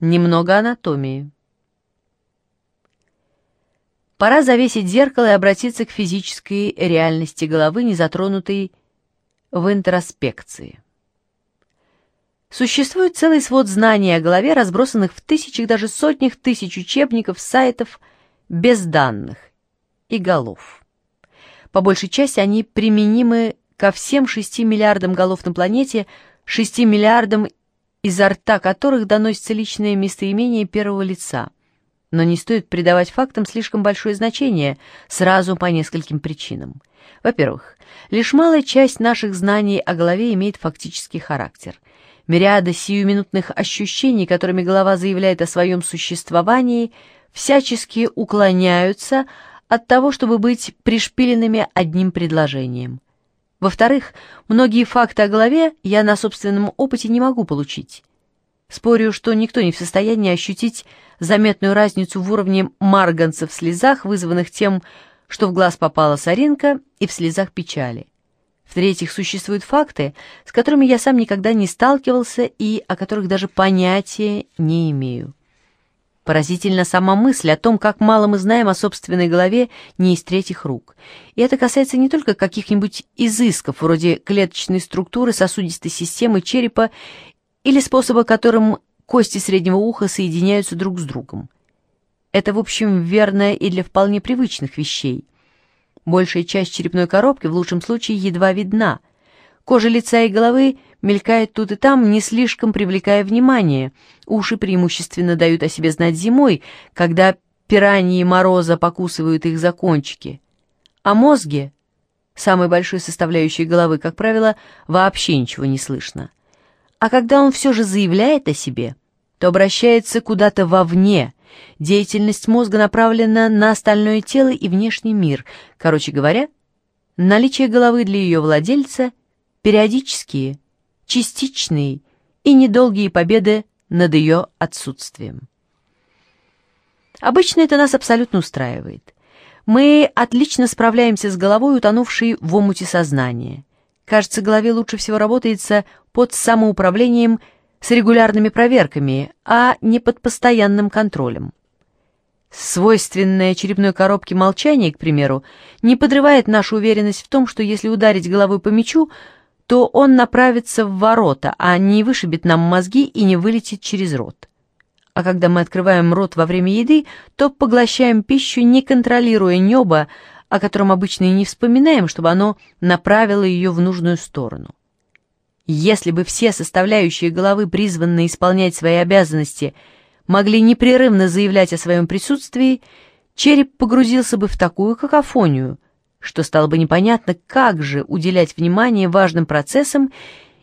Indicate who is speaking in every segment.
Speaker 1: Немного анатомии. Пора завесить зеркало и обратиться к физической реальности головы, не затронутой в интроспекции. Существует целый свод знаний о голове, разбросанных в тысячах, даже сотнях тысяч учебников, сайтов, без данных и голов. По большей части они применимы ко всем 6 миллиардам голов на планете, 6 миллиардам изо рта которых доносится личное местоимение первого лица. Но не стоит придавать фактам слишком большое значение сразу по нескольким причинам. Во-первых, лишь малая часть наших знаний о голове имеет фактический характер. Мириады сиюминутных ощущений, которыми голова заявляет о своем существовании, всячески уклоняются от того, чтобы быть пришпиленными одним предложением. Во-вторых, многие факты о голове я на собственном опыте не могу получить. Спорю, что никто не в состоянии ощутить заметную разницу в уровне марганца в слезах, вызванных тем, что в глаз попала соринка, и в слезах печали. В-третьих, существуют факты, с которыми я сам никогда не сталкивался и о которых даже понятия не имею. Поразительна сама мысль о том, как мало мы знаем о собственной голове не из третьих рук. И это касается не только каких-нибудь изысков, вроде клеточной структуры сосудистой системы черепа или способа, которым кости среднего уха соединяются друг с другом. Это, в общем, верно и для вполне привычных вещей. Большая часть черепной коробки в лучшем случае едва видна. Кожа лица и головы мелькает тут и там, не слишком привлекая внимание. Уши преимущественно дают о себе знать зимой, когда пираньи мороза покусывают их за кончики. О мозге, самой большой составляющей головы, как правило, вообще ничего не слышно. А когда он все же заявляет о себе, то обращается куда-то вовне. Деятельность мозга направлена на остальное тело и внешний мир. Короче говоря, наличие головы для ее владельца – периодические – частичные и недолгие победы над ее отсутствием. Обычно это нас абсолютно устраивает. Мы отлично справляемся с головой, утонувшей в омуте сознания. Кажется, голове лучше всего работается под самоуправлением с регулярными проверками, а не под постоянным контролем. Свойственное черепной коробке молчание, к примеру, не подрывает нашу уверенность в том, что если ударить головой по мячу, то он направится в ворота, а не вышибет нам мозги и не вылетит через рот. А когда мы открываем рот во время еды, то поглощаем пищу, не контролируя небо, о котором обычно и не вспоминаем, чтобы оно направило ее в нужную сторону. Если бы все составляющие головы, призванные исполнять свои обязанности, могли непрерывно заявлять о своем присутствии, череп погрузился бы в такую какофонию – что стало бы непонятно, как же уделять внимание важным процессам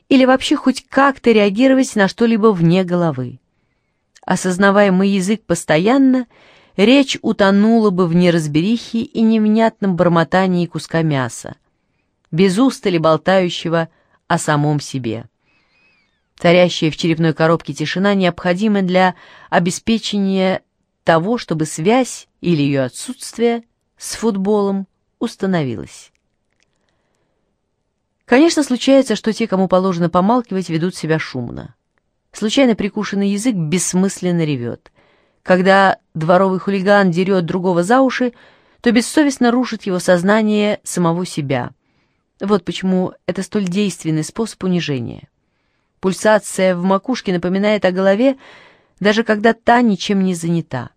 Speaker 1: или вообще хоть как-то реагировать на что-либо вне головы. Осознавая мой язык постоянно, речь утонула бы в неразберихе и невнятном бормотании куска мяса, без устали болтающего о самом себе. Царящая в черепной коробке тишина необходима для обеспечения того, чтобы связь или ее отсутствие с футболом установилось. Конечно, случается, что те, кому положено помалкивать, ведут себя шумно. Случайно прикушенный язык бессмысленно ревет. Когда дворовый хулиган дерет другого за уши, то бессовестно рушит его сознание самого себя. Вот почему это столь действенный способ унижения. Пульсация в макушке напоминает о голове, даже когда та ничем не занята.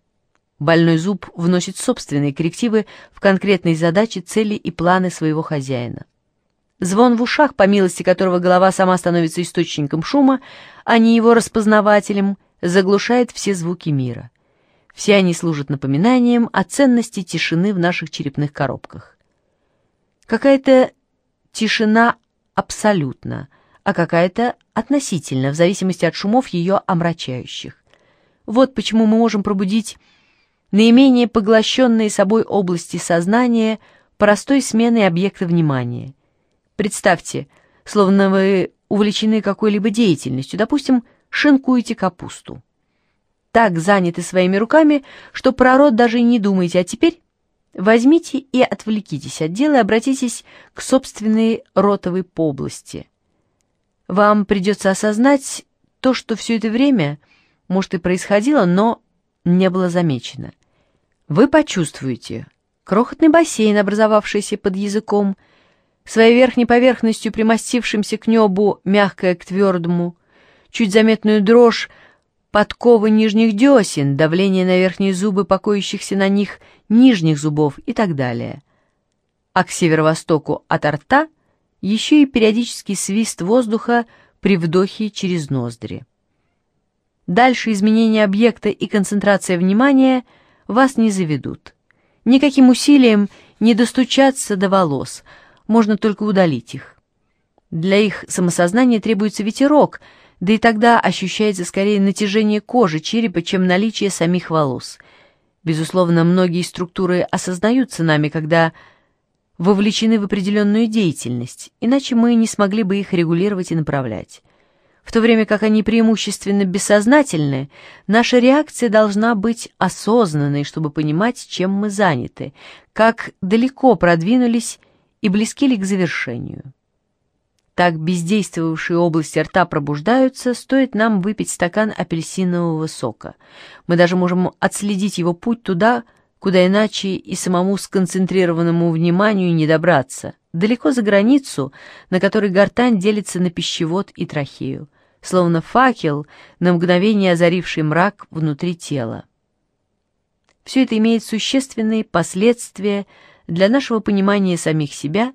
Speaker 1: Больной зуб вносит собственные коррективы в конкретные задачи, цели и планы своего хозяина. Звон в ушах, по милости которого голова сама становится источником шума, а не его распознавателем, заглушает все звуки мира. Все они служат напоминанием о ценности тишины в наших черепных коробках. Какая-то тишина абсолютно, а какая-то относительно, в зависимости от шумов ее омрачающих. Вот почему мы можем пробудить наименее поглощенные собой области сознания простой сменой объекта внимания. Представьте, словно вы увлечены какой-либо деятельностью, допустим, шинкуете капусту. Так заняты своими руками, что про рот даже не думаете, а теперь возьмите и отвлекитесь от дела и обратитесь к собственной ротовой побласти. Вам придется осознать то, что все это время может, и происходило, но не было замечено. Вы почувствуете крохотный бассейн, образовавшийся под языком, своей верхней поверхностью примостившимся к небу, мягкое к твердому, чуть заметную дрожь подковы нижних десен, давление на верхние зубы покоящихся на них нижних зубов и так далее. А к северо-востоку от рта еще и периодический свист воздуха при вдохе через ноздри. Дальше изменение объекта и концентрация внимания вас не заведут. Никаким усилием не достучаться до волос, можно только удалить их. Для их самосознания требуется ветерок, да и тогда ощущается скорее натяжение кожи черепа, чем наличие самих волос. Безусловно, многие структуры осознаются нами, когда вовлечены в определенную деятельность, иначе мы не смогли бы их регулировать и направлять. В то время как они преимущественно бессознательны, наша реакция должна быть осознанной, чтобы понимать, чем мы заняты, как далеко продвинулись и близки ли к завершению. Так бездействовавшие области рта пробуждаются, стоит нам выпить стакан апельсинового сока. Мы даже можем отследить его путь туда, куда иначе и самому сконцентрированному вниманию не добраться, далеко за границу, на которой гортань делится на пищевод и трахею, словно факел, на мгновение озаривший мрак внутри тела. Все это имеет существенные последствия для нашего понимания самих себя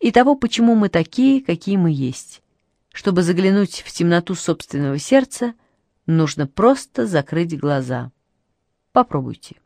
Speaker 1: и того, почему мы такие, какие мы есть. Чтобы заглянуть в темноту собственного сердца, нужно просто закрыть глаза. Попробуйте.